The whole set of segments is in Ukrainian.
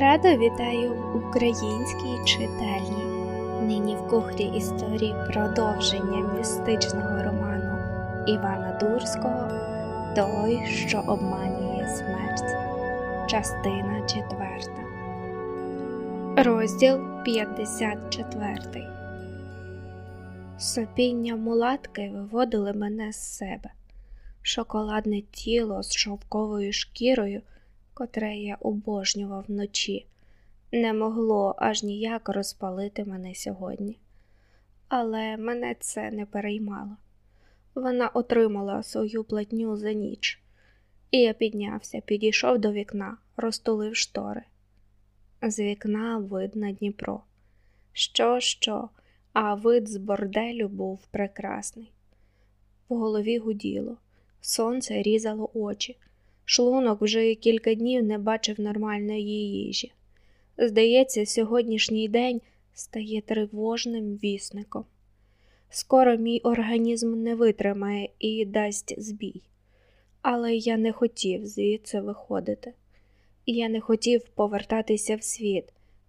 Радо вітаю в українській читальні. Нині в кухні історії продовження містичного роману Івана Дурського Той, що обманює смерть. Частина четверта. Розділ 54. Сопіння мулатки виводили мене з себе. Шоколадне тіло з шовковою шкірою котре я обожнював вночі, не могло аж ніяк розпалити мене сьогодні. Але мене це не переймало. Вона отримала свою платню за ніч, і я піднявся, підійшов до вікна, розтулив штори. З вікна вид на Дніпро. Що, що, а вид з борделю був прекрасний. В голові гуділо, сонце різало очі. Шлунок вже кілька днів не бачив нормальної їжі. Здається, сьогоднішній день стає тривожним вісником. Скоро мій організм не витримає і дасть збій. Але я не хотів звідси виходити. Я не хотів повертатися в світ,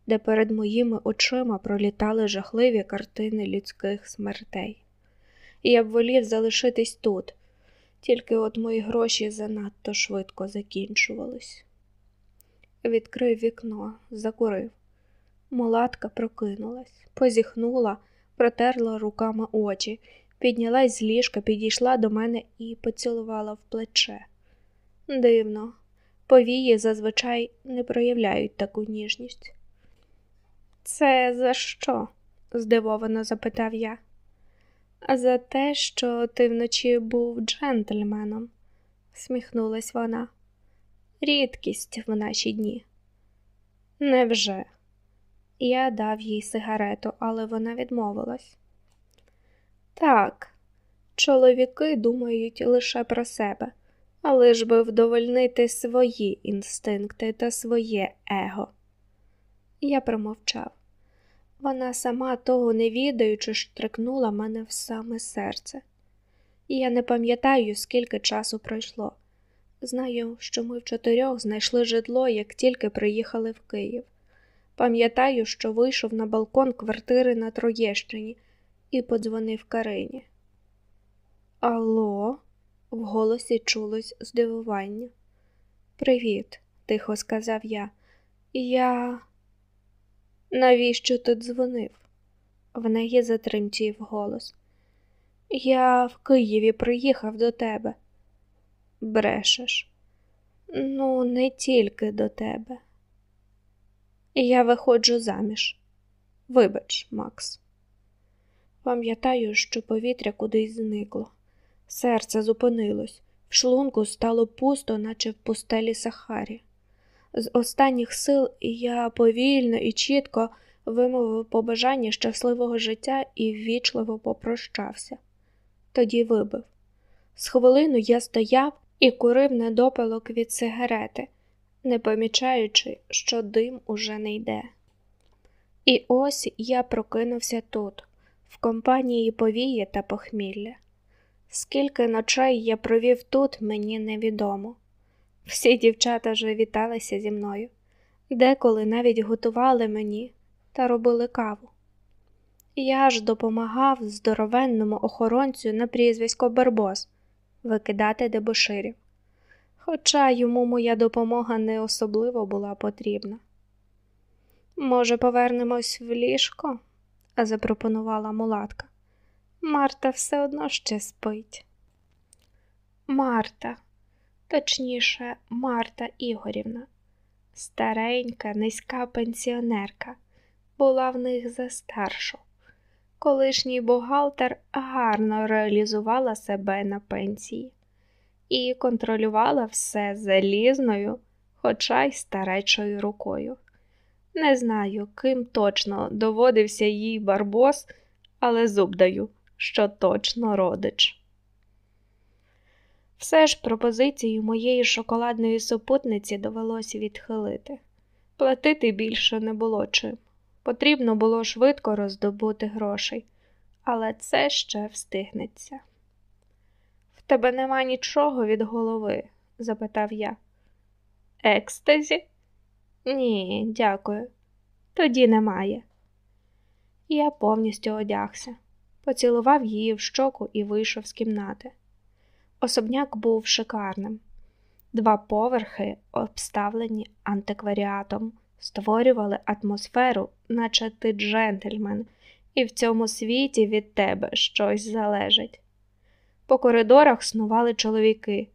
де перед моїми очима пролітали жахливі картини людських смертей. Я б волів залишитись тут, тільки от мої гроші занадто швидко закінчувались. Відкрив вікно, закурив. Мулатка прокинулась, позіхнула, протерла руками очі, піднялась з ліжка, підійшла до мене і поцілувала в плече. Дивно, повії зазвичай не проявляють таку ніжність. Це за що? здивовано запитав я за те, що ти вночі був джентльменом, сміхнулась вона. Рідкість в наші дні. Невже? Я дав їй сигарету, але вона відмовилась. Так, чоловіки думають лише про себе, але ж би вдовольнити свої інстинкти та своє его. Я промовчав. Вона сама того не відаючи, штрикнула мене в саме серце. І я не пам'ятаю, скільки часу пройшло. Знаю, що ми в чотирьох знайшли житло, як тільки приїхали в Київ. Пам'ятаю, що вийшов на балкон квартири на Троєщині і подзвонив Карині. Алло, в голосі чулось здивування. Привіт, тихо сказав я. Я. Навіщо ти дзвонив? В неї затремтів голос. Я в Києві приїхав до тебе. Брешеш. Ну, не тільки до тебе. Я виходжу заміж. Вибач, Макс. Пам'ятаю, що повітря кудись зникло. Серце зупинилось, в шлунку стало пусто, наче в пустелі Сахарі. З останніх сил я повільно і чітко вимовив побажання щасливого життя і ввічливо попрощався. Тоді вибив. З хвилину я стояв і курив недопалок від сигарети, не помічаючи, що дим уже не йде. І ось я прокинувся тут, в компанії повії та похмілля. Скільки ночей я провів тут, мені невідомо. Всі дівчата вже віталися зі мною, деколи навіть готували мені та робили каву. Я ж допомагав здоровенному охоронцю на прізвисько Барбос викидати дебоширів, хоча йому моя допомога не особливо була потрібна. Може, повернемось в ліжко? запропонувала мулатка. Марта все одно ще спить. Марта, точніше, Марта Ігорівна, старенька, низька пенсіонерка, була в них за старшу. Колишній бухгалтер гарно реалізувала себе на пенсії і контролювала все залізною, хоча й старечою рукою. Не знаю, ким точно доводився їй барбос, але зуб даю, що точно родич. Все ж пропозицію моєї шоколадної супутниці довелося відхилити. Платити більше не було чим. Потрібно було швидко роздобути грошей, але це ще встигнеться. В тебе нема нічого від голови? запитав я. Екстазі? Ні, дякую. Тоді немає. Я повністю одягся, поцілував її в щоку і вийшов з кімнати. Особняк був шикарним. Два поверхи, обставлені антикваріатом, створювали атмосферу, наче ти джентльмен, і в цьому світі від тебе щось залежить. По коридорах снували чоловіки,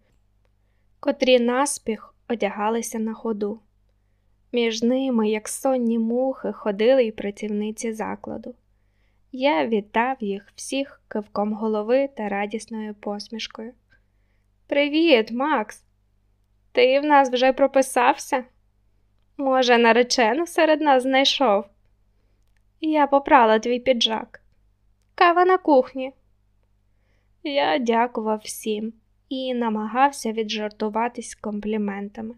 котрі наспіх одягалися на ходу. Між ними, як сонні мухи, ходили й працівниці закладу. Я вітав їх всіх кивком голови та радісною посмішкою. Привіт, Макс! Ти в нас вже прописався? Може, наречену серед нас знайшов? Я попрала твій піджак. Кава на кухні. Я дякував всім і намагався віджартуватись компліментами.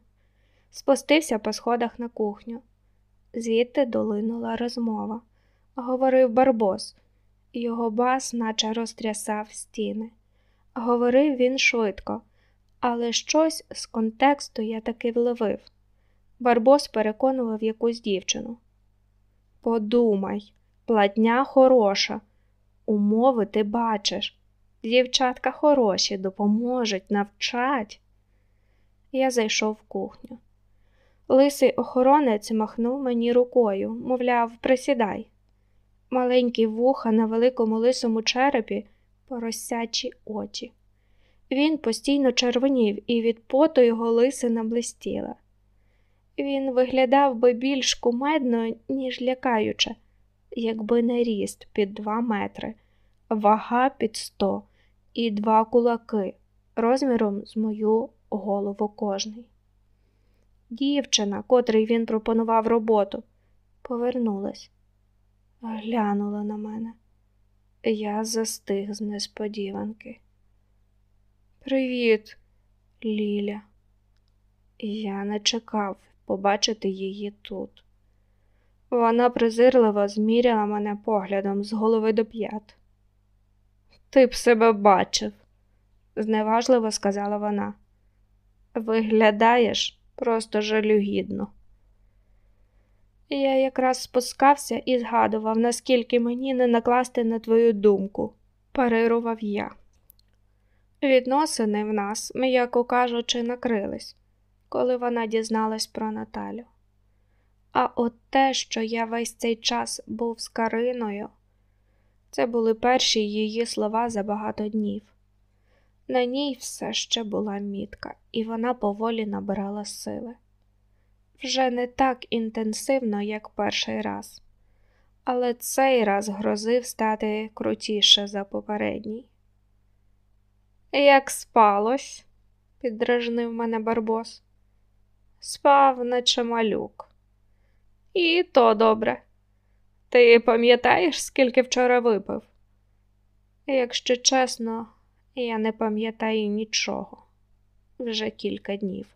Спустився по сходах на кухню. Звідти долинула розмова. Говорив Барбос, його бас наче розтрясав стіни. Говорив він швидко, але щось з контексту я таки вловив. Барбос переконував якусь дівчину. Подумай, платня хороша, умови ти бачиш. Дівчатка хороші, допоможуть, навчать. Я зайшов в кухню. Лисий охоронець махнув мені рукою, мовляв, присідай. Маленькі вуха на великому лисому черепі, поросячі очі. Він постійно червонів, і від поту його лисина блистіла. Він виглядав би більш кумедно, ніж лякаюче, якби не ріст під два метри, вага під сто і два кулаки розміром з мою голову кожний. Дівчина, котрий він пропонував роботу, повернулась, глянула на мене. Я застиг з несподіванки. Привіт, Ліля. Я не чекав побачити її тут. Вона презирливо зміряла мене поглядом з голови до п'ят. Ти б себе бачив, зневажливо сказала вона. Виглядаєш просто жалюгідно. Я якраз спускався і згадував, наскільки мені не накласти на твою думку, парирував я. Відносини в нас, м'яко кажучи, накрились, коли вона дізналась про Наталю. А от те, що я весь цей час був з Кариною, це були перші її слова за багато днів. На ній все ще була мітка, і вона поволі набирала сили. Вже не так інтенсивно, як перший раз, але цей раз грозив стати крутіше за попередній. Як спалось? піддражнив мене Барбос. Спав, наче малюк. І то добре. Ти пам'ятаєш, скільки вчора випив? Якщо чесно, я не пам'ятаю нічого. Вже кілька днів,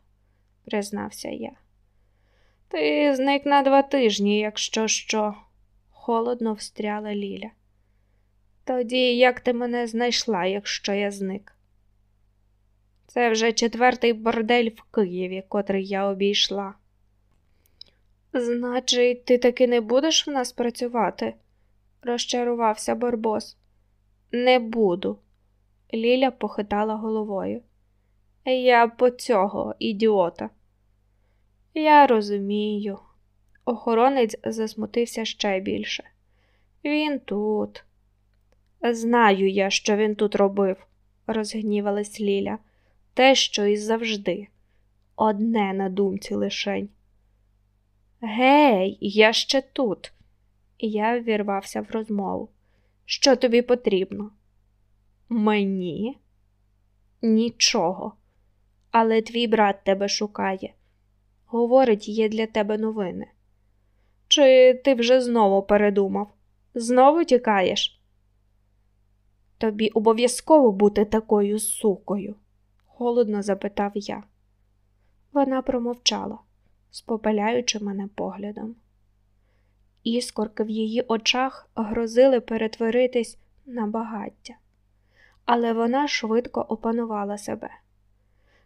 признався я. Ти зник на два тижні, якщо що, холодно встряла Ліля. Тоді як ти мене знайшла, якщо я зник? Це вже четвертий бордель в Києві, котрий я обійшла. Значить, ти таки не будеш в нас працювати? розчарувався Барбос. Не буду. Ліля похитала головою. Я по цього, ідіота. Я розумію. Охоронець засмутився ще більше. Він тут. Знаю я, що він тут робив, розгнівалась Ліля те, що і завжди, одне на думці лишень. Гей, я ще тут. Я ввірвався в розмову. Що тобі потрібно? Мені? Нічого. Але твій брат тебе шукає. Говорить, є для тебе новини. Чи ти вже знову передумав? Знову тікаєш? Тобі обов'язково бути такою сукою холодно запитав я. Вона промовчала, спопеляючи мене поглядом. Іскорки в її очах грозили перетворитись на багаття, але вона швидко опанувала себе.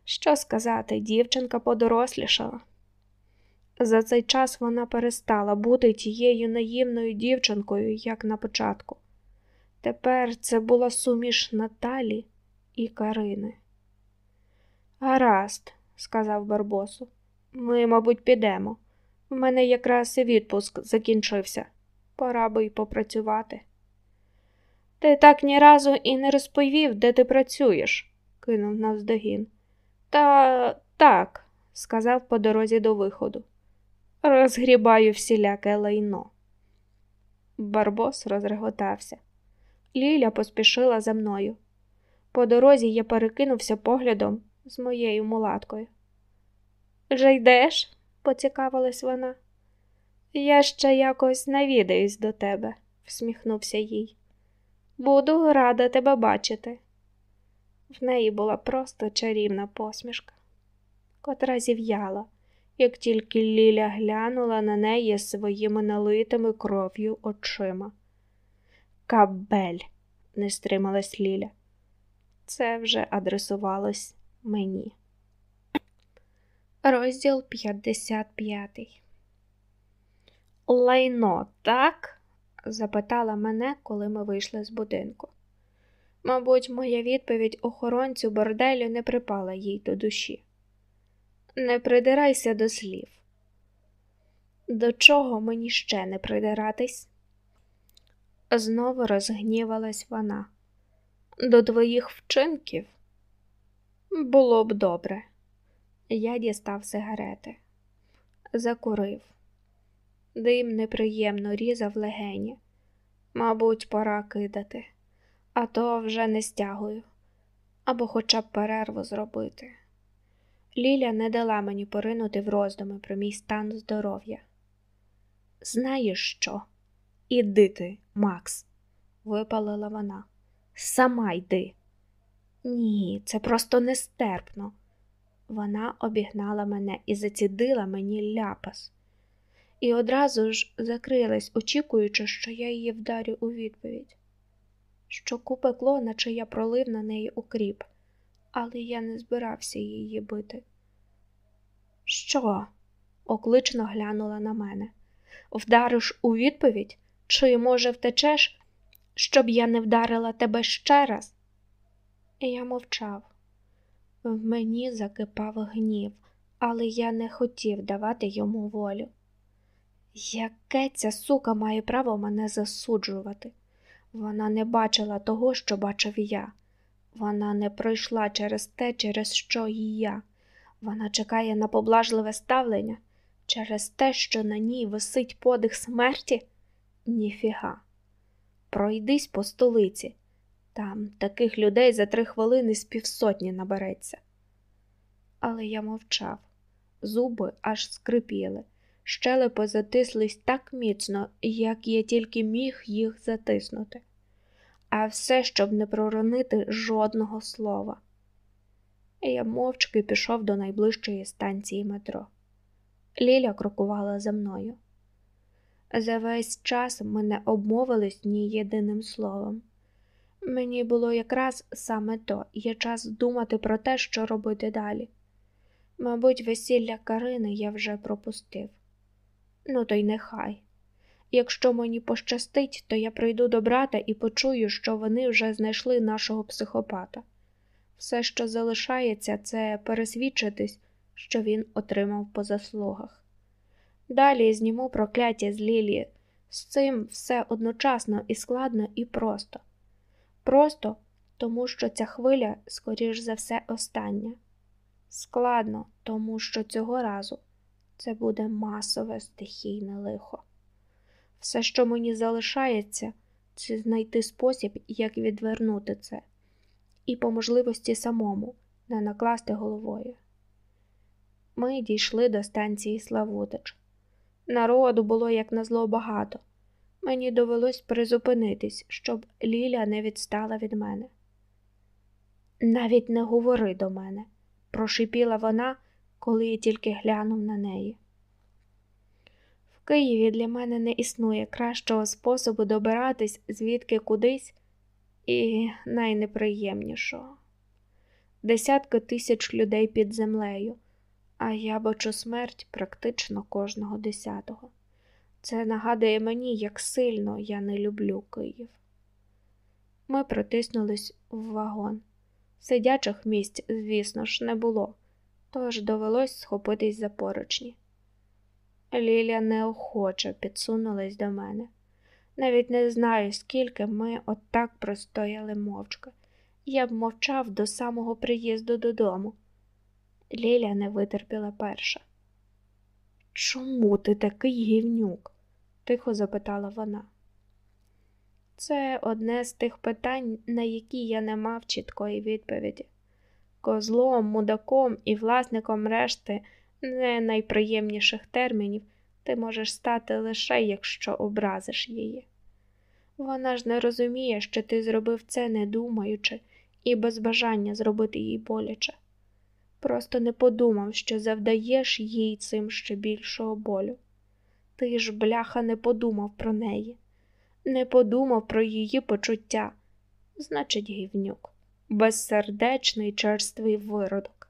Що сказати, дівчинка подорослішала. За цей час вона перестала бути тією наївною дівчинкою, як на початку. Тепер це була суміш Наталі і Карини. Гаразд, сказав Барбосу, ми, мабуть, підемо. У мене якраз і відпуск закінчився. Пора би й попрацювати. Ти так ні разу і не розповів, де ти працюєш, кинув навздогін. Та так, сказав по дорозі до виходу. Розгрібаю всіляке лайно. Барбос розреготався. Ліля поспішила за мною. По дорозі я перекинувся поглядом з моєю мулаткою. Вже йдеш? поцікавилась вона. Я ще якось навідаюсь до тебе, всміхнувся їй. Буду рада тебе бачити. В неї була просто чарівна посмішка, котра зів'яла, як тільки Ліля глянула на неї своїми налитими кров'ю очима. Кабель, не стрималась Ліля. Це вже адресувалось мені. Розділ 55 Лайно, так? запитала мене, коли ми вийшли з будинку. Мабуть, моя відповідь охоронцю борделю не припала їй до душі. Не придирайся до слів. До чого мені ще не придиратись? Знову розгнівалась вона. До твоїх вчинків було б добре. Я дістав сигарети, закурив. Дим неприємно різав легені. Мабуть, пора кидати, а то вже не стягую або хоча б перерву зробити. Ліля не дала мені поринути в роздуми про мій стан здоров'я. Знаєш що? Іди ти, Макс, випалила вона. Сама йди. Ні, це просто нестерпно. Вона обігнала мене і зацідила мені ляпас, і одразу ж закрилась, очікуючи, що я її вдарю у відповідь. Щоку пекло, наче я пролив на неї укріп, але я не збирався її бити. Що? оклично глянула на мене. Вдариш у відповідь? Чи, може, втечеш, щоб я не вдарила тебе ще раз? І я мовчав. В мені закипав гнів, але я не хотів давати йому волю. Яке ця сука має право мене засуджувати? Вона не бачила того, що бачив я. Вона не пройшла через те, через що і я. Вона чекає на поблажливе ставлення через те, що на ній висить подих смерті? Ніфіга. Пройдись по столиці. Там таких людей за три хвилини з півсотні набереться. Але я мовчав, зуби аж скрипіли, щелепи затислись так міцно, як я тільки міг їх затиснути, а все, щоб не проронити жодного слова. Я мовчки пішов до найближчої станції метро. Ліля крокувала за мною. За весь час ми не обмовились ні єдиним словом. Мені було якраз саме то є час думати про те, що робити далі. Мабуть, весілля Карини я вже пропустив. Ну, то й нехай. Якщо мені пощастить, то я прийду до брата і почую, що вони вже знайшли нашого психопата. Все, що залишається, це пересвідчитись, що він отримав по заслугах. Далі зніму прокляття з Лілії. З цим все одночасно і складно, і просто. Просто тому, що ця хвиля, скоріш за все, остання. Складно, тому що цього разу це буде масове стихійне лихо. Все, що мені залишається, це знайти спосіб, як відвернути це, і по можливості самому не накласти головою. Ми дійшли до станції Славутич. Народу було як назло багато. Мені довелось призупинитись, щоб Ліля не відстала від мене. Навіть не говори до мене, прошипіла вона, коли я тільки глянув на неї. Києві для мене не існує кращого способу добиратись звідки кудись і найнеприємнішого. Десятки тисяч людей під землею, а я бачу смерть практично кожного десятого. Це нагадує мені, як сильно я не люблю Київ. Ми протиснулись в вагон. Сидячих місць, звісно ж, не було, тож довелось схопитись за поручні. Ліля неохоче підсунулась до мене. Навіть не знаю, скільки ми отак простояли мовчки. Я б мовчав до самого приїзду додому. Ліля не витерпіла перша. Чому ти такий гівнюк? тихо запитала вона. Це одне з тих питань, на які я не мав чіткої відповіді. Козлом, мудаком і власником решти не найприємніших термінів ти можеш стати лише якщо образиш її. Вона ж не розуміє, що ти зробив це не думаючи і без бажання зробити їй боляче. Просто не подумав, що завдаєш їй цим ще більшого болю. Ти ж, бляха, не подумав про неї, не подумав про її почуття, значить, гівнюк, безсердечний черствий виродок.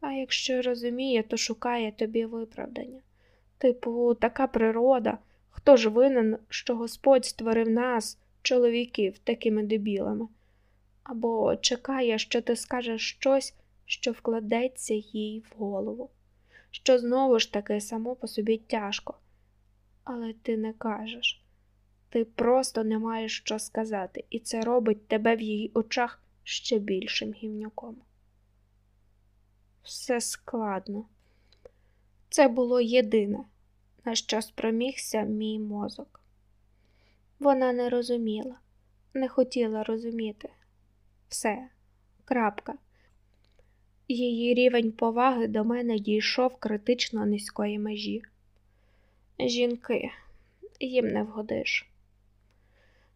А якщо розуміє, то шукає тобі виправдання. Типу, така природа, хто ж винен, що Господь створив нас, чоловіків, такими дебілами, або чекає, що ти скажеш щось, що вкладеться їй в голову, що знову ж таки само по собі тяжко, але ти не кажеш. Ти просто не маєш що сказати, і це робить тебе в її очах ще більшим гівнюком. Все складно. Це було єдине, на що спромігся мій мозок. Вона не розуміла, не хотіла розуміти. Все, крапка. Її рівень поваги до мене дійшов критично низької межі. Жінки, їм не вгодиш.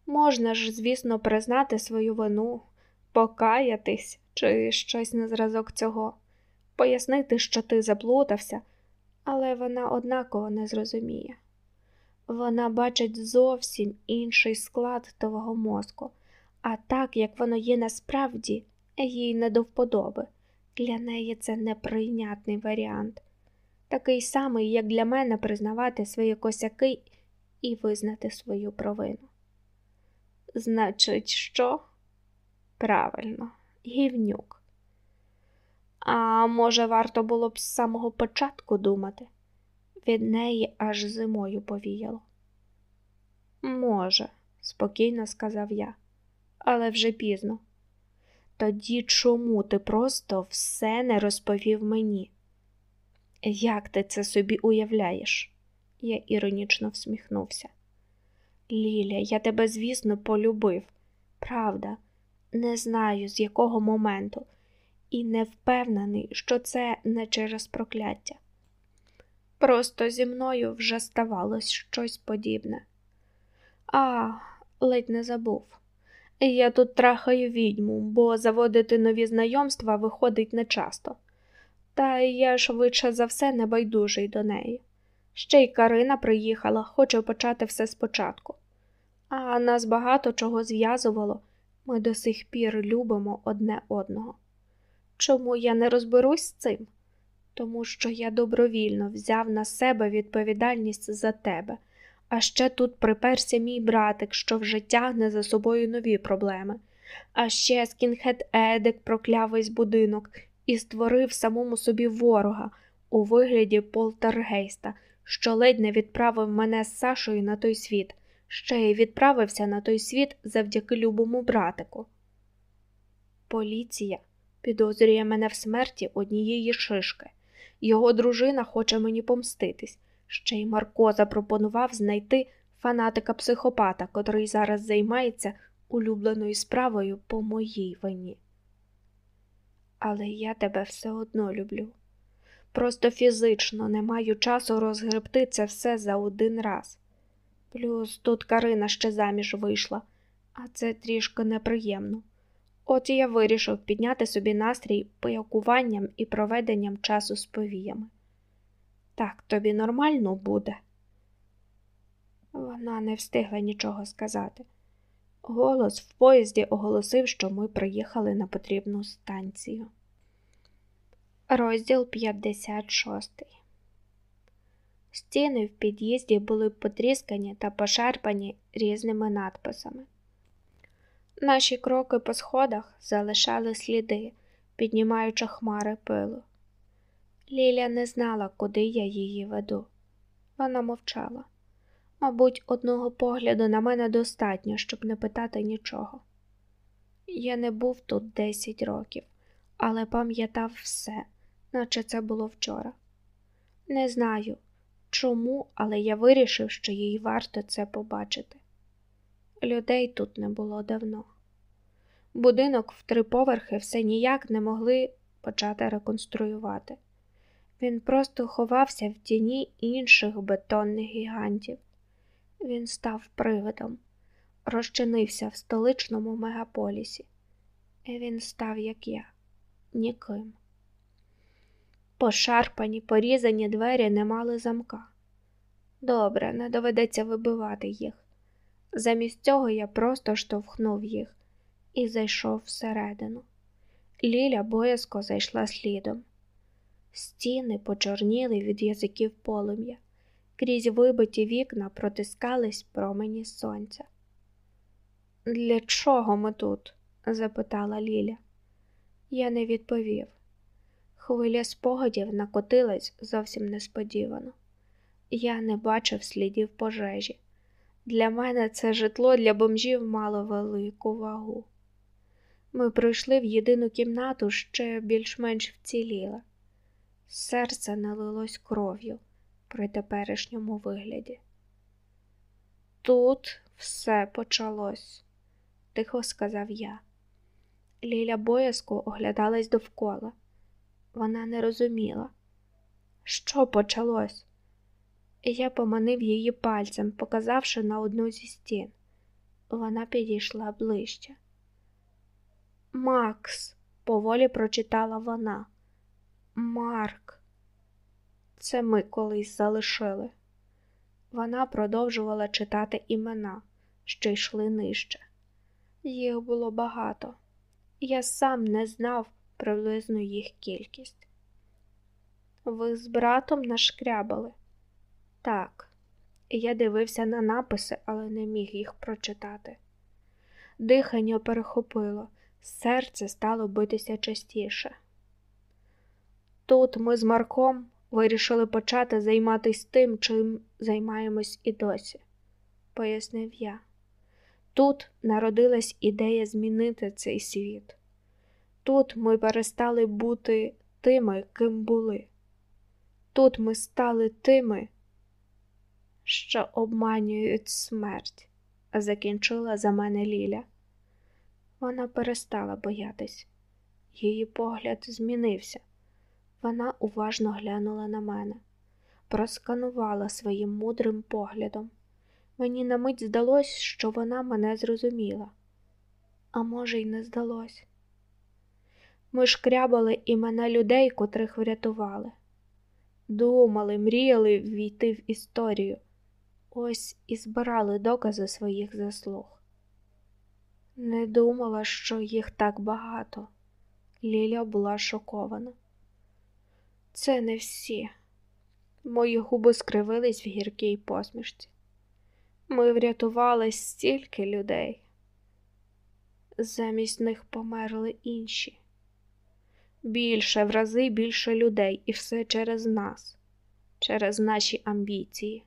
Можна ж, звісно, признати свою вину, покаятись чи щось на зразок цього, пояснити, що ти заплутався, але вона однаково не зрозуміє. Вона бачить зовсім інший склад твого мозку, а так, як воно є насправді, їй не до вподоби. Для неї це неприйнятний варіант, такий самий, як для мене признавати свої косяки і визнати свою провину. Значить, що? Правильно, гівнюк. А може, варто було б з самого початку думати? Від неї аж зимою повіяло. Може, спокійно сказав я, але вже пізно. Тоді чому ти просто все не розповів мені? Як ти це собі уявляєш? Я іронічно всміхнувся. Ліля, я тебе, звісно, полюбив. Правда, не знаю, з якого моменту, і не впевнений, що це не через прокляття. Просто зі мною вже ставалось щось подібне. А, ледь не забув. Я тут трахаю відьму, бо заводити нові знайомства виходить нечасто. Та я швидше за все небайдужий до неї. Ще й Карина приїхала, хоче почати все спочатку. А нас багато чого зв'язувало, ми до сих пір любимо одне одного. Чому я не розберусь з цим? Тому що я добровільно взяв на себе відповідальність за тебе, а ще тут приперся мій братик, що вже тягне за собою нові проблеми. А ще скінхет Едик прокляв весь будинок і створив самому собі ворога у вигляді полтергейста, що ледь не відправив мене з Сашою на той світ, ще й відправився на той світ завдяки любому братику. Поліція підозрює мене в смерті однієї шишки. Його дружина хоче мені помститись. Ще й Марко запропонував знайти фанатика психопата, котрий зараз займається улюбленою справою по моїй вині. Але я тебе все одно люблю. Просто фізично не маю часу розгребти це все за один раз. Плюс тут Карина ще заміж вийшла, а це трішки неприємно. От я вирішив підняти собі настрій пиякуванням і проведенням часу з повіями. Так тобі нормально буде? Вона не встигла нічого сказати. Голос в поїзді оголосив, що ми приїхали на потрібну станцію. Розділ 56 Стіни в під'їзді були потріскані та пошарпані різними надписами. Наші кроки по сходах залишали сліди, піднімаючи хмари пилу. Ліля не знала, куди я її веду. Вона мовчала. Мабуть, одного погляду на мене достатньо, щоб не питати нічого. Я не був тут десять років, але пам'ятав все, наче це було вчора. Не знаю, чому, але я вирішив, що їй варто це побачити. Людей тут не було давно. Будинок в три поверхи все ніяк не могли почати реконструювати. Він просто ховався в тіні інших бетонних гігантів. Він став привидом, розчинився в столичному мегаполісі. І він став, як я, ніким. Пошарпані, порізані двері не мали замка. Добре, не доведеться вибивати їх. Замість цього я просто штовхнув їх і зайшов всередину. Ліля боязко зайшла слідом. Стіни почорніли від язиків полум'я, крізь вибиті вікна протискались промені сонця. Для чого ми тут? запитала Ліля. Я не відповів. Хвиля спогадів накотилась зовсім несподівано. Я не бачив слідів пожежі. Для мене це житло для бомжів мало велику вагу. Ми пройшли в єдину кімнату, ще більш-менш вціліла. Серце налилось кров'ю при теперішньому вигляді. Тут все почалось, тихо сказав я. Ліля боязко оглядалась довкола. Вона не розуміла, що почалось. Я поманив її пальцем, показавши на одну зі стін. Вона підійшла ближче. Макс, поволі прочитала вона. Марк, це ми колись залишили. Вона продовжувала читати імена, що йшли нижче. Їх було багато, я сам не знав приблизну їх кількість. Ви з братом нашкрябали? Так, я дивився на написи, але не міг їх прочитати. Дихання перехопило, серце стало битися частіше. Тут ми з Марком вирішили почати займатися тим, чим займаємось і досі, пояснив я. Тут народилась ідея змінити цей світ. Тут ми перестали бути тими, ким були. Тут ми стали тими, що обманюють смерть, закінчила за мене Ліля. Вона перестала боятись, її погляд змінився. Вона уважно глянула на мене, просканувала своїм мудрим поглядом. Мені на мить здалось, що вона мене зрозуміла, а може, й не здалось. Ми шкрябали імена людей, котрих врятували, думали, мріяли ввійти в історію, ось і збирали докази своїх заслуг. Не думала, що їх так багато. Ліля була шокована. Це не всі. Мої губи скривились в гіркій посмішці. Ми врятували стільки людей. Замість них померли інші. Більше в рази більше людей, і все через нас, через наші амбіції.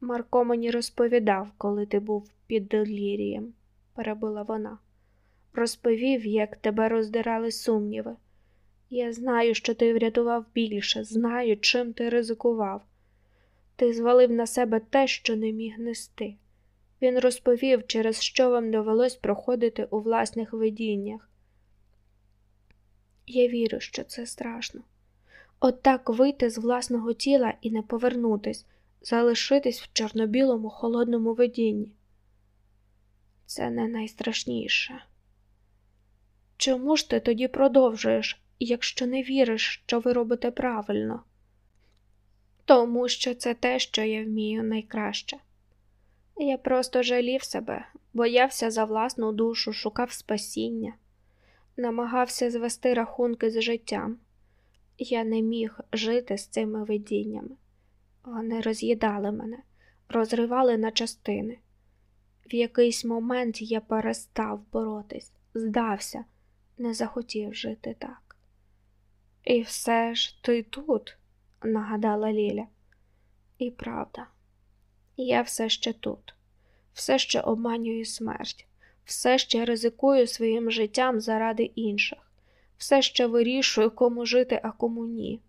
Марко мені розповідав, коли ти був під делірієм, перебила вона. Розповів, як тебе роздирали сумніви. Я знаю, що ти врятував більше, знаю, чим ти ризикував. Ти звалив на себе те, що не міг нести. Він розповів, через що вам довелось проходити у власних видіннях. Я вірю, що це страшно. От так вийти з власного тіла і не повернутись, залишитись в чорно-білому холодному видінні. Це не найстрашніше. Чому ж ти тоді продовжуєш, якщо не віриш, що ви робите правильно? Тому що це те, що я вмію найкраще. Я просто жалів себе, боявся за власну душу, шукав спасіння. намагався звести рахунки з життям. Я не міг жити з цими видіннями. Вони роз'їдали мене, розривали на частини. В якийсь момент я перестав боротись, здався, не захотів жити так. І все ж ти тут, нагадала Ліля. І правда, я все ще тут, все ще обманюю смерть, все ще ризикую своїм життям заради інших, все ще вирішую, кому жити, а кому ні.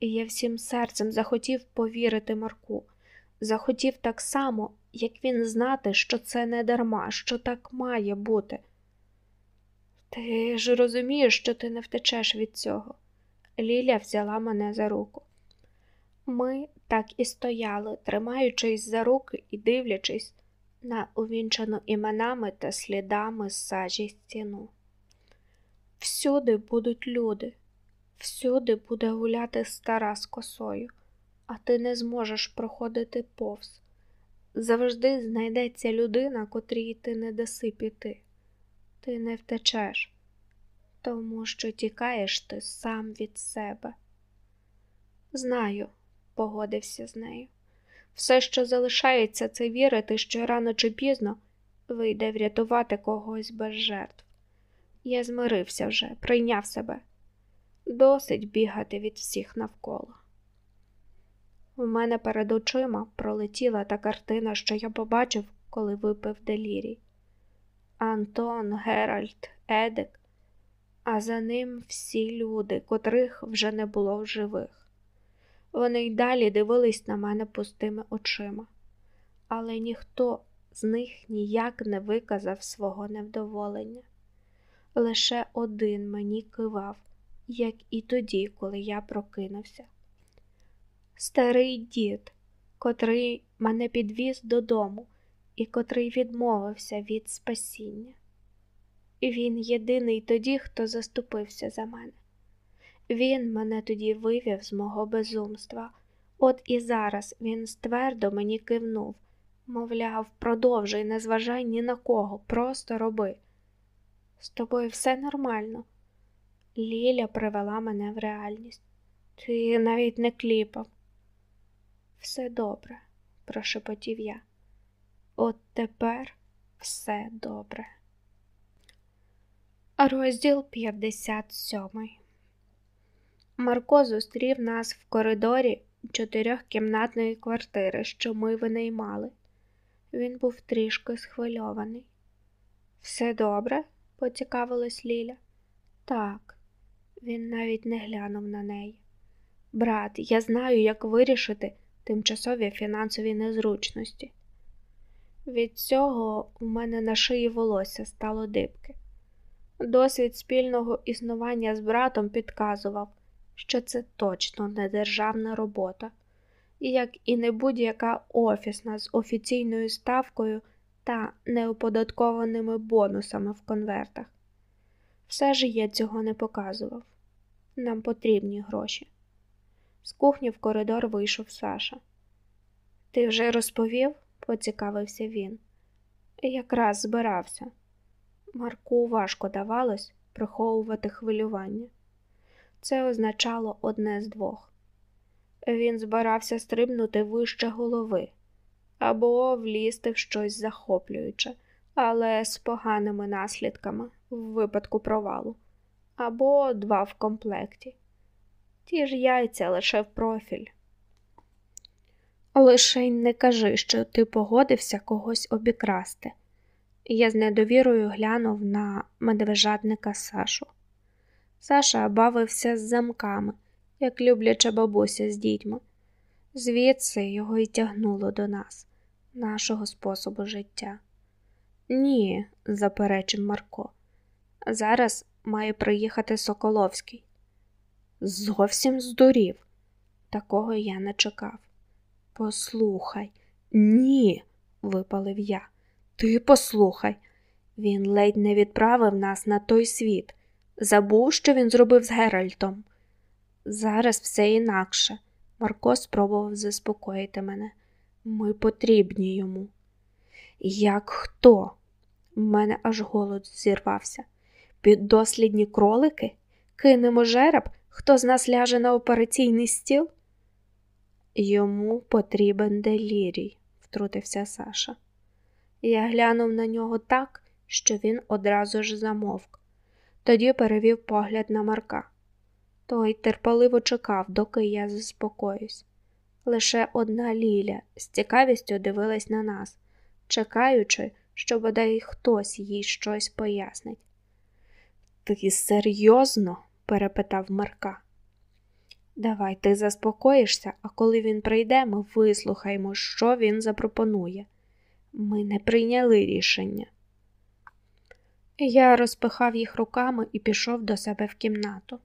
І я всім серцем захотів повірити Марку, захотів так само, як він знати, що це не дарма, що так має бути. Ти ж розумієш, що ти не втечеш від цього. Ліля взяла мене за руку. Ми так і стояли, тримаючись за руки і дивлячись на увінчану іменами та слідами сажі стіну. Всюди будуть люди, всюди буде гуляти стара з косою, а ти не зможеш проходити повз. Завжди знайдеться людина, котрій ти не даси піти. Ти не втечеш, тому що тікаєш ти сам від себе. Знаю, погодився з нею. Все, що залишається, це вірити, що рано чи пізно вийде врятувати когось без жертв. Я змирився вже, прийняв себе. Досить бігати від всіх навколо. У мене перед очима пролетіла та картина, що я побачив, коли випив делірій. Антон, Геральт, Едик, а за ним всі люди, котрих вже не було в живих. Вони й далі дивились на мене пустими очима, але ніхто з них ніяк не виказав свого невдоволення. Лише один мені кивав, як і тоді, коли я прокинувся. Старий дід, котрий мене підвіз додому і котрий відмовився від спасіння. Він єдиний тоді, хто заступився за мене. Він мене тоді вивів з мого безумства. От і зараз він ствердо мені кивнув, мовляв, продовжуй, не зважай ні на кого, просто роби. З тобою все нормально. Ліля привела мене в реальність. Ти навіть не кліпав. Все добре, прошепотів я. От тепер все добре. Розділ 57 Марко зустрів нас в коридорі чотирьохкімнатної квартири, що ми винаймали. Він був трішки схвильований. Все добре? поцікавилась Ліля. Так, він навіть не глянув на неї. Брат, я знаю, як вирішити тимчасові фінансові незручності. Від цього у мене на шиї волосся стало дибки. Досвід спільного існування з братом підказував, що це точно не державна робота, як і не будь-яка офісна з офіційною ставкою та неоподаткованими бонусами в конвертах. Все ж я цього не показував. Нам потрібні гроші. З кухні в коридор вийшов Саша. Ти вже розповів? поцікавився він. Якраз збирався. Марку важко давалось приховувати хвилювання. Це означало одне з двох. Він збирався стрибнути вище голови або влізти в щось захоплююче, але з поганими наслідками в випадку провалу, або два в комплекті. Ті ж яйця лише в профіль. Лишень не кажи, що ти погодився когось обікрасти. Я з недовірою глянув на медвежатника Сашу. Саша бавився з замками, як любляча бабуся з дітьми. Звідси його й тягнуло до нас, нашого способу життя. Ні, заперечив Марко. Зараз має приїхати Соколовський. Зовсім здурів. Такого я не чекав. Послухай, ні, випалив я. Ти послухай. Він ледь не відправив нас на той світ. Забув, що він зробив з Геральтом. Зараз все інакше. Марко спробував заспокоїти мене. Ми потрібні йому. Як хто? У мене аж голод зірвався. Піддослідні кролики? Кинемо жереб, хто з нас ляже на операційний стіл? Йому потрібен делірій, втрутився Саша. Я глянув на нього так, що він одразу ж замовк. Тоді перевів погляд на Марка. Той терпеливо чекав, доки я заспокоюсь. Лише одна Ліля з цікавістю дивилась на нас, чекаючи, що бодай хтось їй щось пояснить. Ти серйозно? перепитав Марка. Давай ти заспокоїшся, а коли він прийде, ми вислухаємо, що він запропонує. Ми не прийняли рішення. Я розпихав їх руками і пішов до себе в кімнату.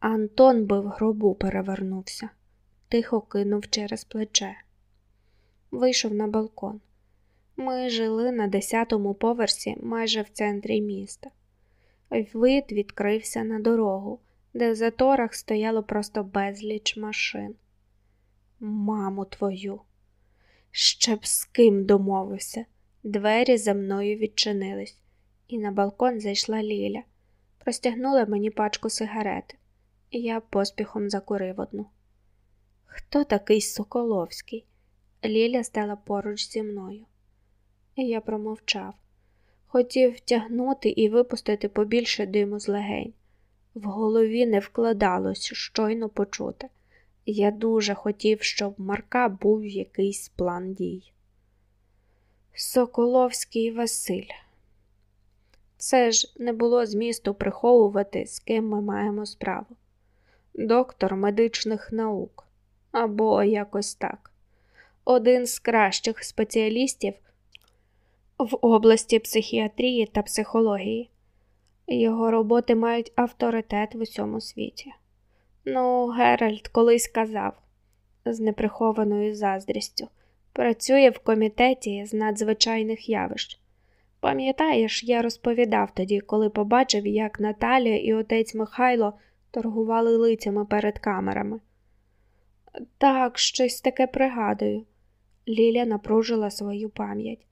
Антон би в гробу перевернувся, тихо кинув через плече. Вийшов на балкон. Ми жили на десятому поверсі майже в центрі міста. Вид відкрився на дорогу, де в заторах стояло просто безліч машин. Маму твою, ще б з ким домовився. Двері за мною відчинились, і на балкон зайшла Ліля, простягнула мені пачку сигарети, і я поспіхом закурив одну. Хто такий Соколовський? Ліля стала поруч зі мною. І я промовчав. Хотів втягнути і випустити побільше диму з легень. В голові не вкладалось щойно почути. Я дуже хотів, щоб Марка був якийсь план дій. Соколовський Василь. Це ж не було змісту приховувати, з ким ми маємо справу. Доктор медичних наук або якось так. Один з кращих спеціалістів в області психіатрії та психології. Його роботи мають авторитет в усьому світі. Ну, Геральт колись казав з неприхованою заздрістю, працює в комітеті з надзвичайних явищ. Пам'ятаєш, я розповідав тоді, коли побачив, як Наталія і отець Михайло торгували лицями перед камерами. Так, щось таке пригадую. Ліля напружила свою пам'ять.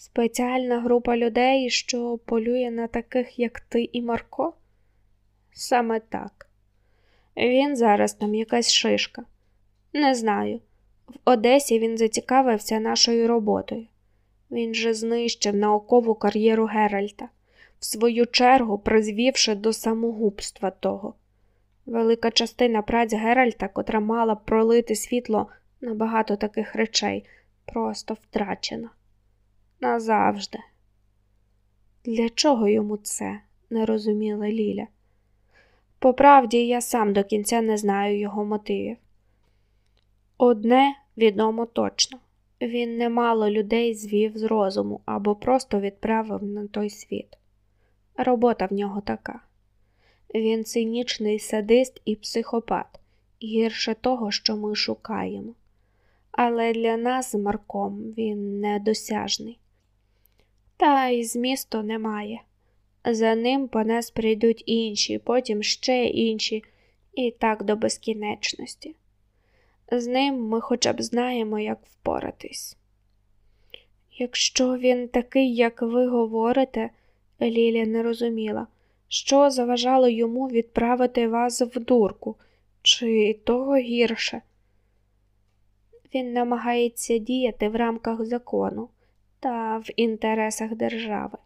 Спеціальна група людей, що полює на таких, як ти і Марко? Саме так. Він зараз там якась шишка. Не знаю. В Одесі він зацікавився нашою роботою. Він же знищив наукову кар'єру Геральта, в свою чергу призвівши до самогубства того. Велика частина праць Геральта, котра мала пролити світло на багато таких речей, просто втрачена назавжди. Для чого йому це? не розуміла Ліля. По правді, я сам до кінця не знаю його мотивів. Одне відомо точно він немало людей звів з розуму або просто відправив на той світ. Робота в нього така. Він цинічний садист і психопат, гірше того, що ми шукаємо. Але для нас з Марком він недосяжний та й змісту немає. За ним по нас прийдуть інші, потім ще інші, і так до безкінечності. З ним ми хоча б знаємо, як впоратись. Якщо він такий, як ви говорите, Лілія не розуміла, що заважало йому відправити вас в дурку, чи того гірше. Він намагається діяти в рамках закону та в інтересах держави.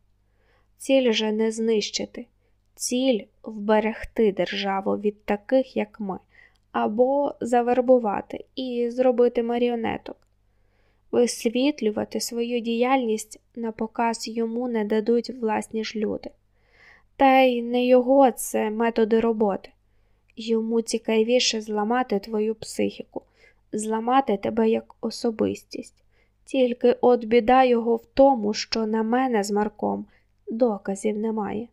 Ціль же не знищити, ціль вберегти державу від таких, як ми, або завербувати і зробити маріонеток. Висвітлювати свою діяльність на показ йому не дадуть власні ж люди. Та й не його це методи роботи. Йому цікавіше зламати твою психіку, зламати тебе як особистість. Тільки от біда його в тому, що на мене з Марком доказів немає.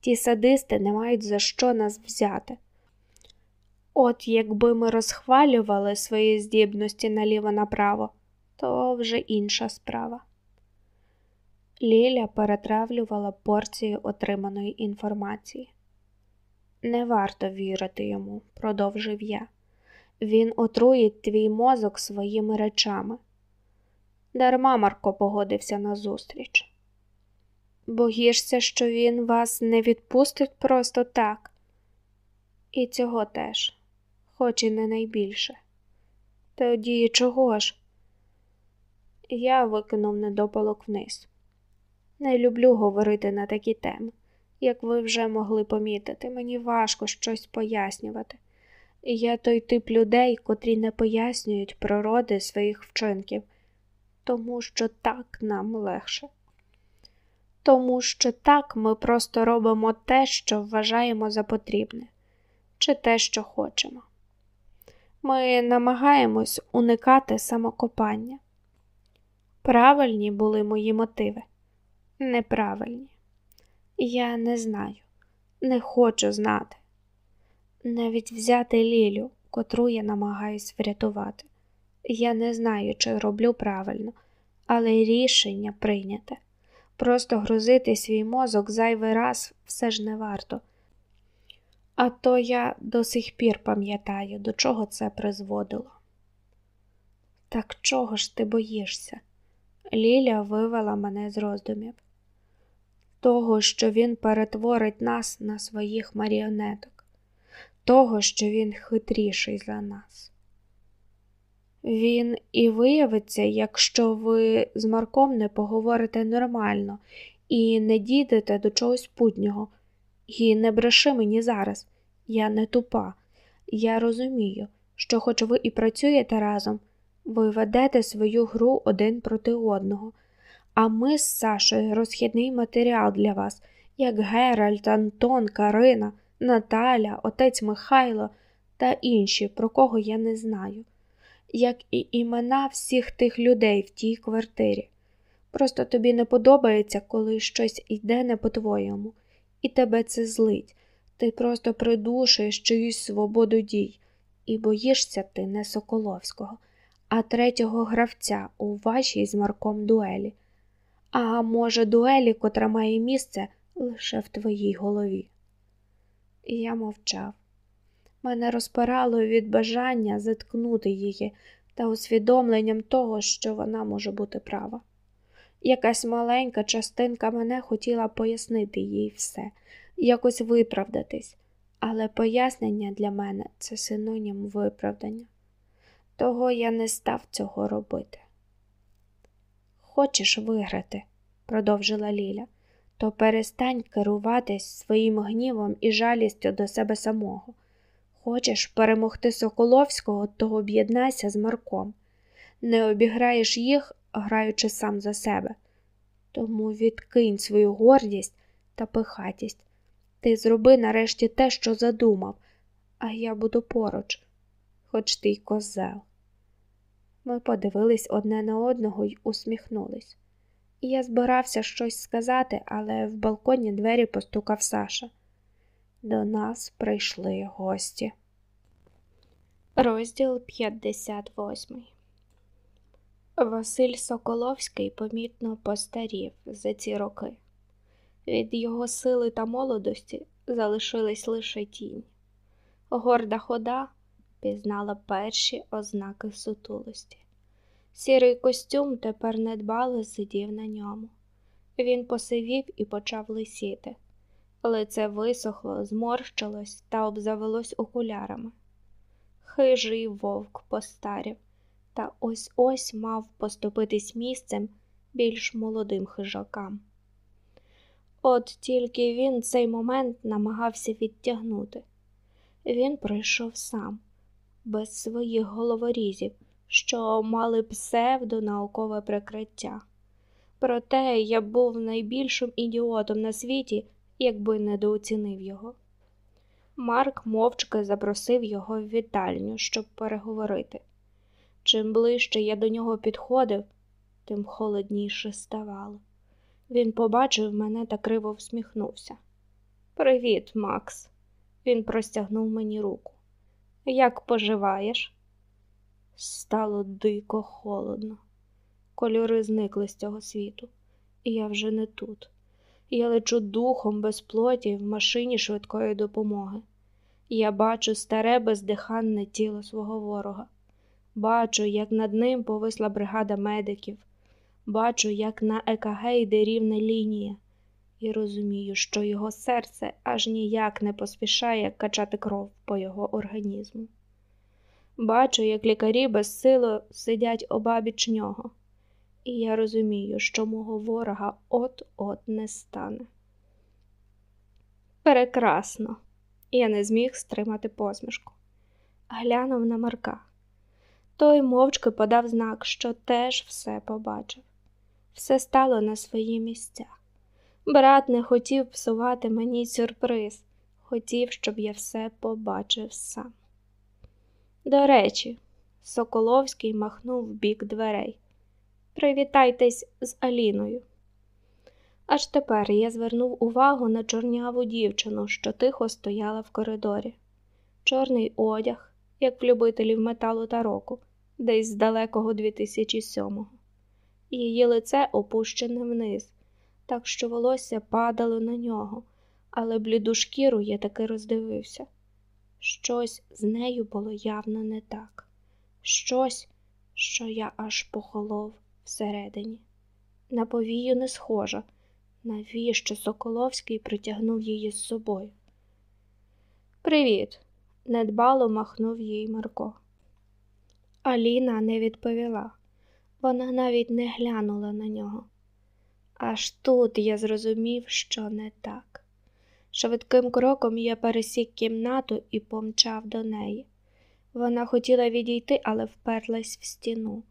Ті садисти не мають за що нас взяти. От якби ми розхвалювали свої здібності наліво направо, то вже інша справа. Ліля перетравлювала порцію отриманої інформації. Не варто вірити йому, продовжив я. Він отруїть твій мозок своїми речами. Дарма Марко погодився на зустріч. Боїшся, що він вас не відпустить просто так. І цього теж, хоч і не найбільше. Тоді чого ж? Я викинув недопалок вниз. Не люблю говорити на такі теми. Як ви вже могли помітити, мені важко щось пояснювати. Я той тип людей, котрі не пояснюють природи своїх вчинків, тому що так нам легше. Тому що так ми просто робимо те, що вважаємо за потрібне, чи те, що хочемо. Ми намагаємось уникати самокопання. Правильні були мої мотиви, неправильні. Я не знаю, не хочу знати. Навіть взяти Лілю, котру я намагаюсь врятувати. Я не знаю, чи роблю правильно, але рішення прийняте. Просто грузити свій мозок зайвий раз все ж не варто. А то я до сих пір пам'ятаю, до чого це призводило. Так чого ж ти боїшся? Ліля вивела мене з роздумів. Того, що він перетворить нас на своїх маріонеток, того, що він хитріший за нас. Він і виявиться, якщо ви з Марком не поговорите нормально і не дійдете до чогось путнього, і не бреши мені зараз, я не тупа. Я розумію, що, хоч ви і працюєте разом, ви ведете свою гру один проти одного, а ми з Сашою розхідний матеріал для вас, як Геральт, Антон, Карина, Наталя, отець Михайло та інші, про кого я не знаю, як і імена всіх тих людей в тій квартирі. Просто тобі не подобається, коли щось йде не по-твоєму, і тебе це злить. Ти просто придушуєш чиюсь свободу дій, і боїшся ти не Соколовського а третього гравця у вашій з Марком дуелі, а може, дуелі, котра має місце лише в твоїй голові. Я мовчав. Мене розпирало від бажання заткнути її та усвідомленням того, що вона може бути права. Якась маленька частинка мене хотіла пояснити їй все, якось виправдатись, але пояснення для мене це синонім виправдання того я не став цього робити. Хочеш виграти, продовжила Ліля, то перестань керуватись своїм гнівом і жалістю до себе самого. Хочеш перемогти Соколовського, то об'єднайся з Марком. Не обіграєш їх, граючи сам за себе. Тому відкинь свою гордість та пихатість. Ти зроби нарешті те, що задумав, а я буду поруч, хоч ти й козел. Ми подивились одне на одного й усміхнулись. Я збирався щось сказати, але в балконі двері постукав Саша. До нас прийшли гості. Розділ 58 Василь Соколовський помітно постарів за ці роки. Від його сили та молодості залишились лише тінь. Горда хода пізнала перші ознаки сутулості. Сірий костюм тепер недбало сидів на ньому. Він посивів і почав лисіти. Лице висохло, зморщилось та обзавелось окулярами. Хижий вовк постарів, та ось ось мав поступитись місцем більш молодим хижакам. От тільки він цей момент намагався відтягнути. Він прийшов сам, без своїх головорізів, що мали псевдонаукове прикриття. Проте я був найбільшим ідіотом на світі, якби недооцінив його. Марк мовчки запросив його в вітальню, щоб переговорити. Чим ближче я до нього підходив, тим холодніше ставало. Він побачив мене та криво всміхнувся. Привіт, Макс. Він простягнув мені руку. Як поживаєш? Стало дико холодно. Кольори зникли з цього світу, і я вже не тут. Я лечу духом без плоті в машині швидкої допомоги. Я бачу старе бездиханне тіло свого ворога. Бачу, як над ним повисла бригада медиків. Бачу, як на ЕКГ йде рівна лінія. і розумію, що його серце аж ніяк не поспішає качати кров по його організму. Бачу, як лікарі безсило сидять обабіч нього, і я розумію, що мого ворога от-от не стане. Прекрасно, я не зміг стримати посмішку. Глянув на Марка. Той мовчки подав знак, що теж все побачив. Все стало на свої місця. Брат не хотів псувати мені сюрприз, хотів, щоб я все побачив сам. До речі, Соколовський махнув в бік дверей. Привітайтесь з Аліною. Аж тепер я звернув увагу на чорняву дівчину, що тихо стояла в коридорі. Чорний одяг, як в любителів металу та року, десь з далекого 2007-го. Її лице опущене вниз, так що волосся падало на нього, але бліду шкіру я таки роздивився. Щось з нею було явно не так, щось, що я аж похолов всередині. На повію не схожа, навіщо Соколовський притягнув її з собою. Привіт, недбало махнув їй Марко. Аліна не відповіла, вона навіть не глянула на нього. Аж тут я зрозумів, що не так. Швидким кроком я пересік кімнату і помчав до неї. Вона хотіла відійти, але вперлась в стіну.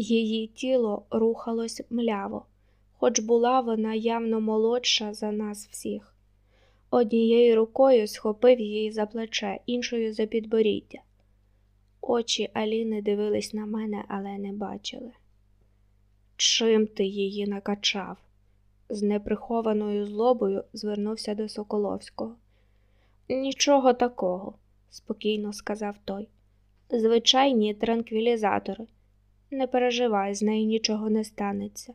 Її тіло рухалось мляво, хоч була вона явно молодша за нас всіх. Однією рукою схопив її за плече, іншою за підборіддя. Очі Аліни дивились на мене, але не бачили. Чим ти її накачав? з неприхованою злобою звернувся до Соколовського. Нічого такого, спокійно сказав той. Звичайні транквілізатори. Не переживай, з нею нічого не станеться.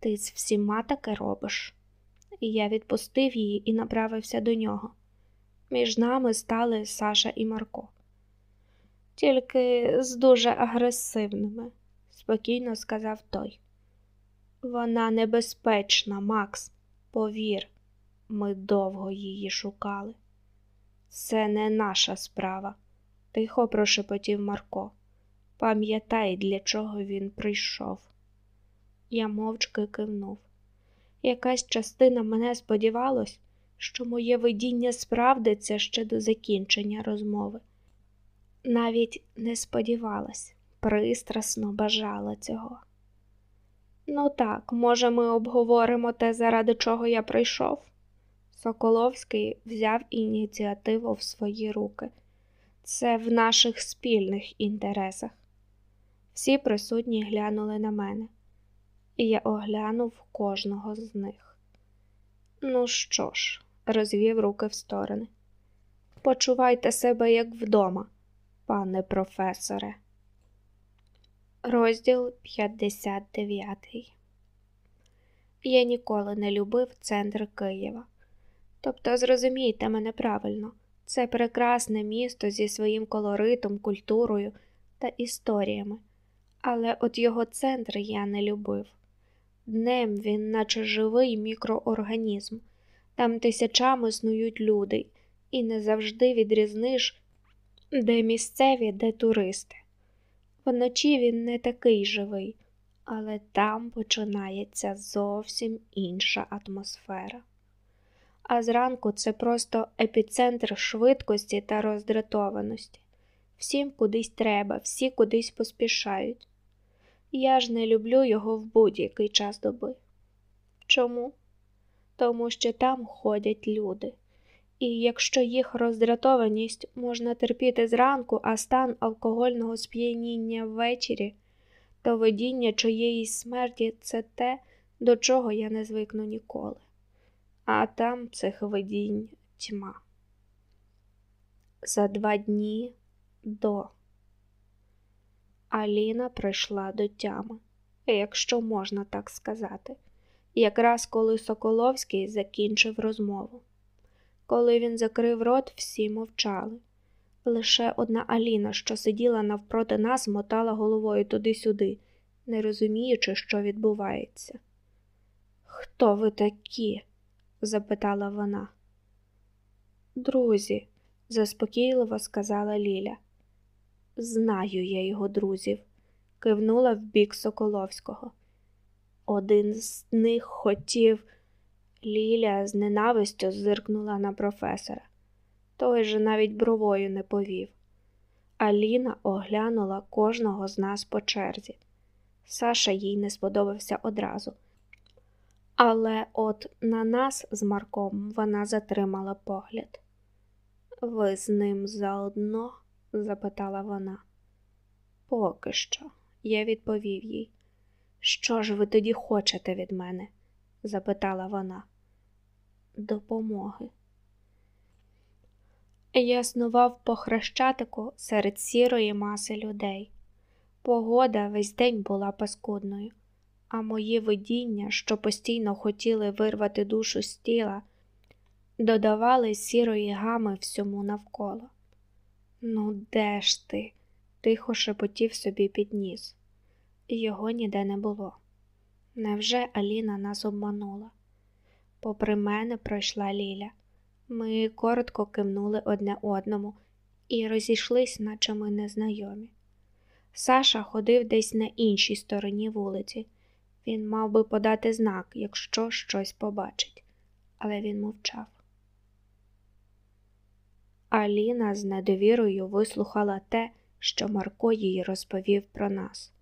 Ти з всіма таке робиш. І я відпустив її і направився до нього. Між нами стали Саша і Марко. Тільки з дуже агресивними, спокійно сказав той. Вона небезпечна, Макс, повір, ми довго її шукали. Це не наша справа, тихо прошепотів Марко. Пам'ятай, для чого він прийшов. Я мовчки кивнув. Якась частина мене сподівалась, що моє видіння справдиться ще до закінчення розмови. Навіть не сподівалась, пристрасно бажала цього. Ну так, може, ми обговоримо те, заради чого я прийшов? Соколовський взяв ініціативу в свої руки. Це в наших спільних інтересах. Всі присутні глянули на мене, і я оглянув кожного з них. Ну що ж, розвів руки в сторони. Почувайте себе як вдома, пане професоре. Розділ 59 Я ніколи не любив центр Києва. Тобто, зрозумійте мене правильно, це прекрасне місто зі своїм колоритом, культурою та історіями, але от його центр я не любив. Днем він, наче живий мікроорганізм, там тисячами снують люди, і не завжди відрізниш, де місцеві, де туристи. Вночі він не такий живий, але там починається зовсім інша атмосфера. А зранку це просто епіцентр швидкості та роздратованості. Всім кудись треба, всі кудись поспішають. Я ж не люблю його в будь-який час доби. Чому? Тому що там ходять люди. І якщо їх роздратованість можна терпіти зранку, а стан алкогольного сп'яніння ввечері, то видіння чиєїсь смерті це те, до чого я не звикну ніколи. А там цих видінь тьма. За два дні до Аліна прийшла до тями, якщо можна так сказати, якраз коли Соколовський закінчив розмову. Коли він закрив рот, всі мовчали. Лише одна Аліна, що сиділа навпроти нас, мотала головою туди-сюди, не розуміючи, що відбувається. Хто ви такі? запитала вона. Друзі, заспокійливо сказала Ліля. Знаю я його друзів, кивнула в бік Соколовського. Один з них хотів. Ліля з ненавистю зиркнула на професора. Той же навіть бровою не повів. Аліна оглянула кожного з нас по черзі. Саша їй не сподобався одразу. Але от на нас з Марком вона затримала погляд. Ви з ним заодно? Запитала вона. Поки що, я відповів їй. Що ж ви тоді хочете від мене? запитала вона. Допомоги. Я снував по хрещатику серед сірої маси людей. Погода весь день була паскудною, а мої видіння, що постійно хотіли вирвати душу з тіла, додавали сірої гами всьому навколо. Ну, де ж ти? тихо шепотів собі під ніс. Його ніде не було. Невже Аліна нас обманула? Попри мене пройшла Ліля. Ми коротко кивнули одне одному і розійшлись, наче ми незнайомі. Саша ходив десь на іншій стороні вулиці. Він мав би подати знак, якщо щось побачить, але він мовчав. Аліна з недовірою вислухала те, що Марко їй розповів про нас.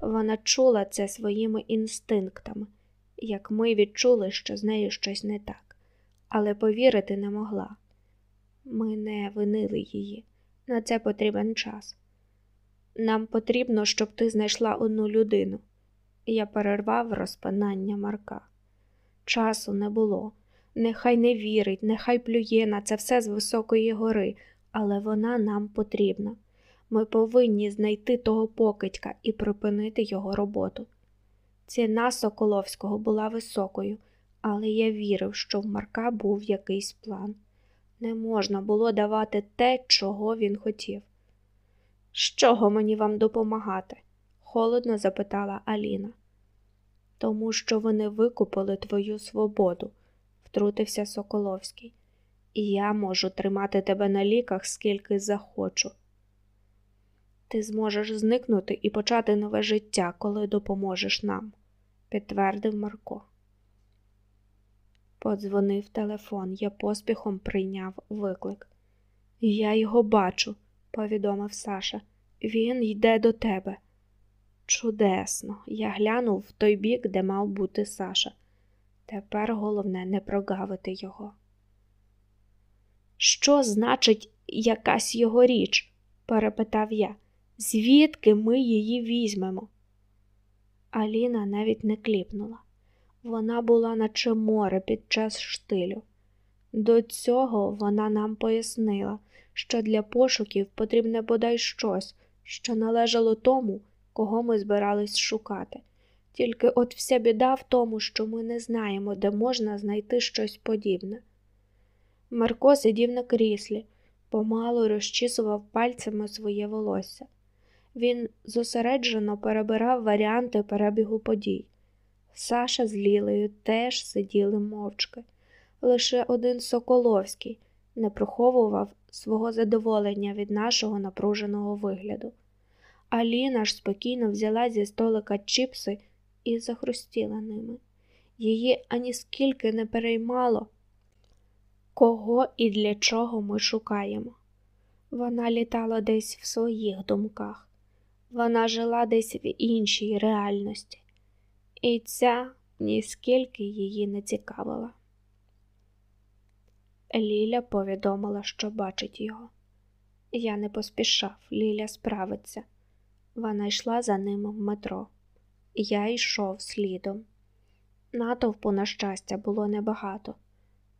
Вона чула це своїми інстинктами, як ми відчули, що з нею щось не так, але повірити не могла. Ми не винили її, на це потрібен час. Нам потрібно, щоб ти знайшла одну людину. Я перервав розпинання Марка. Часу не було. Нехай не вірить, нехай плює на це все з високої гори, але вона нам потрібна. Ми повинні знайти того покидька і припинити його роботу. Ціна Соколовського була високою, але я вірив, що в Марка був якийсь план. Не можна було давати те, чого він хотів. З чого мені вам допомагати? холодно запитала Аліна. Тому що вони викупили твою свободу, втрутився Соколовський, я можу тримати тебе на ліках, скільки захочу. Ти зможеш зникнути і почати нове життя, коли допоможеш нам, підтвердив Марко. Подзвонив телефон, я поспіхом прийняв виклик. Я його бачу, повідомив Саша. Він йде до тебе. Чудесно, я глянув в той бік, де мав бути Саша. Тепер головне не прогавити його. Що значить якась його річ? перепитав я. Звідки ми її візьмемо? Аліна навіть не кліпнула. Вона була наче море під час штилю. До цього вона нам пояснила, що для пошуків потрібне бодай щось, що належало тому, кого ми збирались шукати. Тільки от вся біда в тому, що ми не знаємо, де можна знайти щось подібне. Марко сидів на кріслі, помалу розчісував пальцями своє волосся. Він зосереджено перебирав варіанти перебігу подій. Саша з Лілею теж сиділи мовчки. Лише один Соколовський не приховував свого задоволення від нашого напруженого вигляду. Аліна ж спокійно взяла зі столика чіпси і захрустіла ними. Її аніскільки не переймало, кого і для чого ми шукаємо. Вона літала десь в своїх думках, вона жила десь в іншій реальності, і ця ніскільки її не цікавила. Ліля повідомила, що бачить його. Я не поспішав, Ліля справиться. Вона йшла за ним в метро. Я йшов слідом. Натовпу, на щастя, було небагато.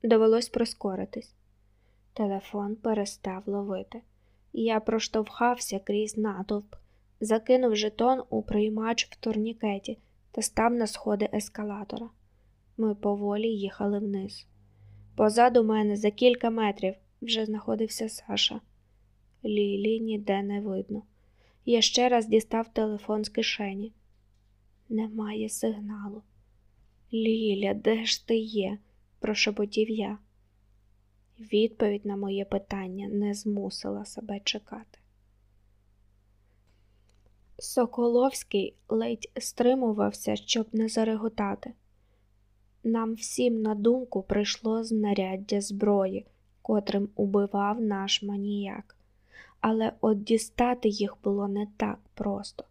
Довелось прискоритись. Телефон перестав ловити. Я проштовхався крізь натовп, закинув жетон у приймач в турнікеті та став на сходи ескалатора. Ми поволі їхали вниз. Позаду мене за кілька метрів вже знаходився Саша. Лілі ніде не видно. Я ще раз дістав телефон з кишені. Немає сигналу. Ліля, де ж ти є? прошепотів я. Відповідь на моє питання не змусила себе чекати. Соколовський ледь стримувався, щоб не зареготати. Нам всім на думку прийшло знаряддя зброї, котрим убивав наш маніяк, але от дістати їх було не так просто.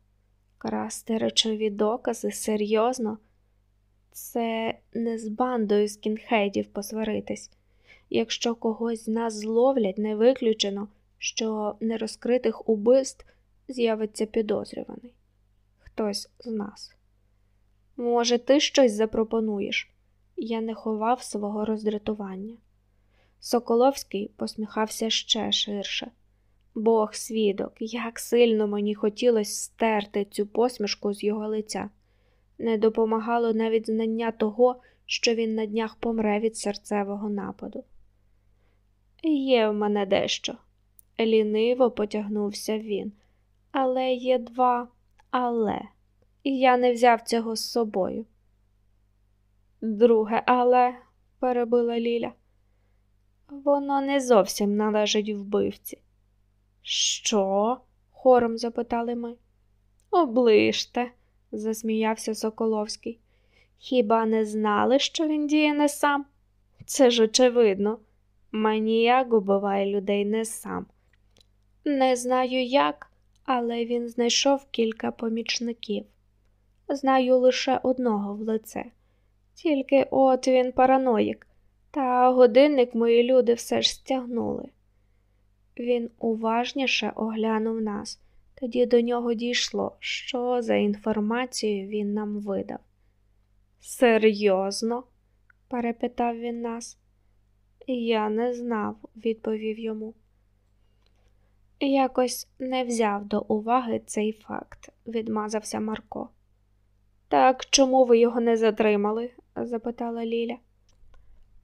Красти речові докази серйозно, це не з бандою скінхейдів посваритись. Якщо когось з нас зловлять, не виключено, що нерозкритих убивств з'явиться підозрюваний хтось з нас. Може, ти щось запропонуєш? Я не ховав свого роздратування. Соколовський посміхався ще ширше. Бог свідок, як сильно мені хотілося стерти цю посмішку з його лиця. Не допомагало навіть знання того, що він на днях помре від серцевого нападу. Є в мене дещо, ліниво потягнувся він, але є два але, і я не взяв цього з собою. Друге, але, перебила Ліля, воно не зовсім належить вбивці. Що? хором запитали ми. Оближте, засміявся Соколовський. Хіба не знали, що він діє не сам? Це ж очевидно. Маніяк убиває людей не сам. Не знаю як, але він знайшов кілька помічників. Знаю лише одного в лице. Тільки от він параноїк, та годинник мої люди все ж стягнули. Він уважніше оглянув нас, тоді до нього дійшло, що за інформацію він нам видав. Серйозно? перепитав він нас. Я не знав, відповів йому. Якось не взяв до уваги цей факт, відмазався Марко. Так чому ви його не затримали? запитала Ліля.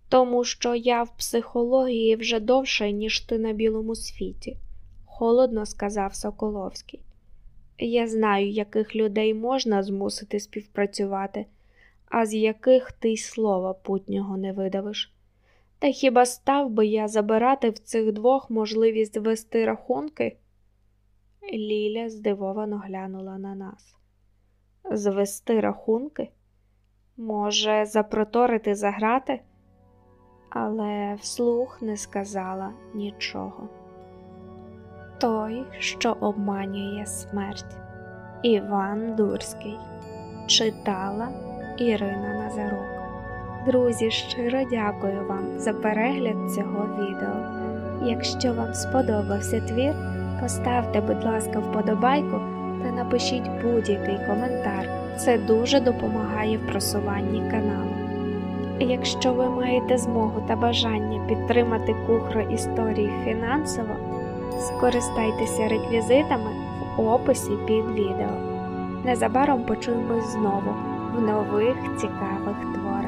Тому що я в психології вже довше, ніж ти на білому світі, холодно сказав Соколовський. Я знаю, яких людей можна змусити співпрацювати, а з яких ти й слова путнього не видавиш. Та хіба став би я забирати в цих двох можливість вести рахунки? Ліля здивовано глянула на нас. Звести рахунки? Може, запроторити заграти? Але вслух не сказала нічого. Той, що обманює смерть, Іван Дурський, читала Ірина Назарук. Друзі, щиро дякую вам за перегляд цього відео. Якщо вам сподобався твір, поставте, будь ласка, вподобайку та напишіть будь-який коментар. Це дуже допомагає в просуванні каналу. Якщо ви маєте змогу та бажання підтримати кухру історії фінансово, скористайтеся реквізитами в описі під відео. Незабаром почуємось знову в нових цікавих творах.